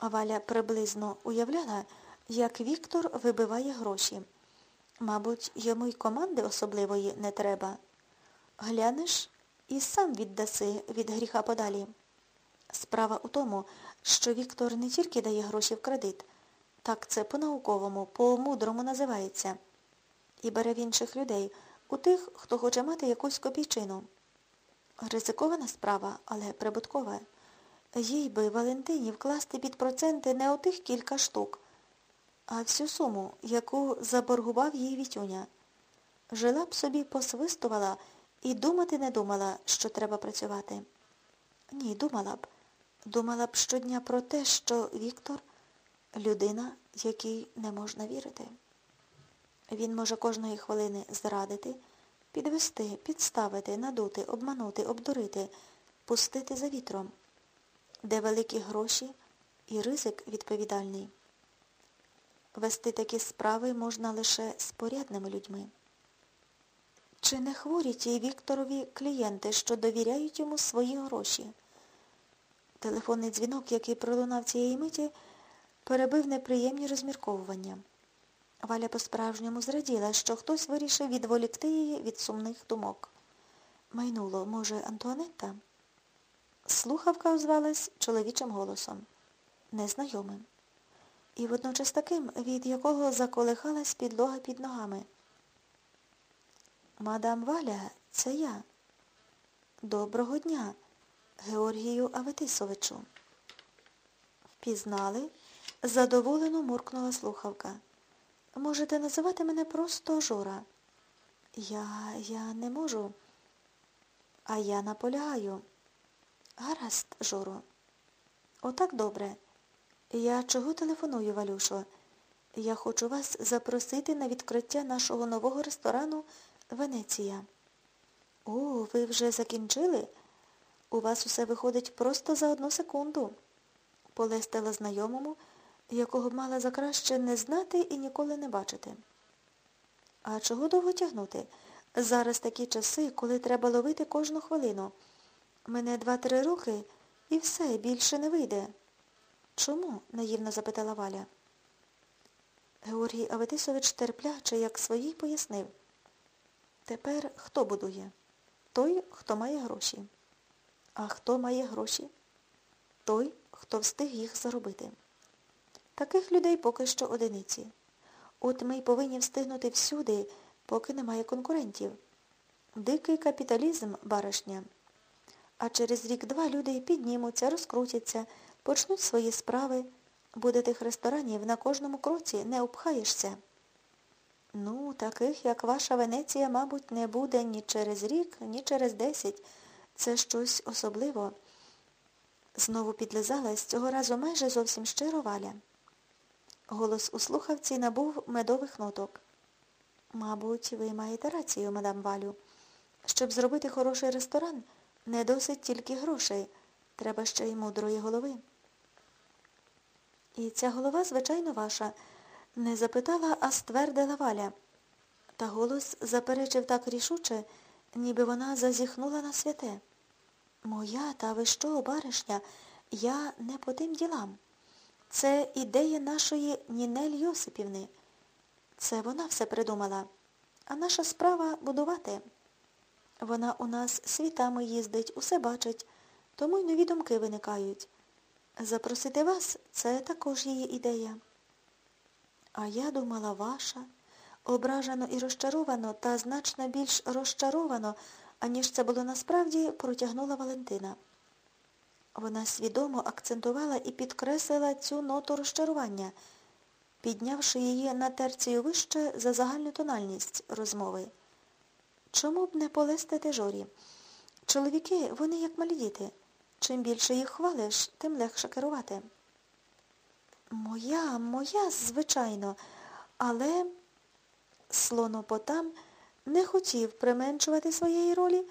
Валя приблизно уявляла, як Віктор вибиває гроші. Мабуть, йому й команди особливої не треба. Глянеш і сам віддаси від гріха подалі. Справа у тому, що Віктор не тільки дає гроші в кредит, так це по-науковому, по-мудрому називається, і бере в інших людей, у тих, хто хоче мати якусь копійчину. Ризикована справа, але прибуткова. Їй би Валентині вкласти під проценти не отих кілька штук, а всю суму, яку заборгував їй Вітюня. Жила б собі, посвистувала і думати не думала, що треба працювати. Ні, думала б. Думала б щодня про те, що Віктор людина, якій не можна вірити. Він може кожної хвилини зрадити, підвести, підставити, надути, обманути, обдурити, пустити за вітром, де великі гроші і ризик відповідальний. Вести такі справи можна лише з порядними людьми. Чи не хворі ті Вікторові клієнти, що довіряють йому свої гроші? Телефонний дзвінок, який пролунав цієї миті, перебив неприємні розмірковування. Валя по-справжньому зраділа, що хтось вирішив відволікти її від сумних думок. Майнуло, може, Антуанетта? Слухавка озвалась чоловічим голосом, незнайомим. І водночас таким, від якого заколихалась підлога під ногами. Мадам Валя, це я. Доброго дня, Георгію Аветисовичу. Впізнали? Задоволено муркнула слухавка. Можете називати мене просто Жора. Я, я не можу. А я наполягаю. Гаразд, Жоро. Отак добре. Я чого телефоную, Валюшо? Я хочу вас запросити на відкриття нашого нового ресторану Венеція. О, ви вже закінчили? У вас усе виходить просто за одну секунду. Полестила знайомому, якого б мала за краще не знати і ніколи не бачити. А чого довго тягнути? Зараз такі часи, коли треба ловити кожну хвилину. Мене два-три роки і все, більше не вийде. Чому? наївно запитала Валя. Георгій Аветисович терпляче, як своїй, пояснив. Тепер хто будує? Той, хто має гроші. А хто має гроші? Той, хто встиг їх заробити. Таких людей поки що одиниці. От ми й повинні встигнути всюди, поки немає конкурентів. Дикий капіталізм, баришня. А через рік-два люди піднімуться, розкрутяться, почнуть свої справи. Буде тих ресторанів на кожному кроці, не обхаєшся. Ну, таких, як ваша Венеція, мабуть, не буде ні через рік, ні через десять. Це щось особливо. Знову підлизалась, цього разу майже зовсім щиро валя. Голос у слухавці набув медових ноток. Мабуть, ви маєте рацію, мадам Валю. Щоб зробити хороший ресторан, не досить тільки грошей. Треба ще й мудрої голови. І ця голова, звичайно, ваша, не запитала, а ствердила Валя. Та голос заперечив так рішуче, ніби вона зазіхнула на святе. Моя, та ви що, баришня, я не по тим ділам. Це ідея нашої Нінель Йосипівни. Це вона все придумала. А наша справа будувати. Вона у нас світами їздить, усе бачить, тому й нові думки виникають. Запросити вас це також її ідея. А я думала, ваша, ображено і розчаровано, та значно більш розчаровано, аніж це було насправді, протягнула Валентина. Вона свідомо акцентувала і підкреслила цю ноту розчарування, піднявши її на терцію вище за загальну тональність розмови. Чому б не полестити жорі? Чоловіки, вони як малі діти. Чим більше їх хвалиш, тим легше керувати. Моя, моя, звичайно, але слонопотам не хотів применшувати своєї ролі,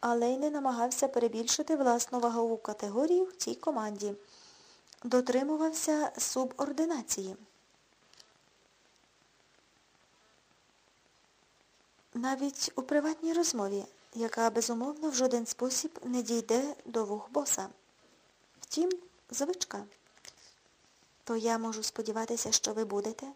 але й не намагався перебільшити власну вагову категорію в цій команді. Дотримувався субординації. Навіть у приватній розмові, яка, безумовно, в жоден спосіб не дійде до вух боса. Втім, звичка. То я можу сподіватися, що ви будете?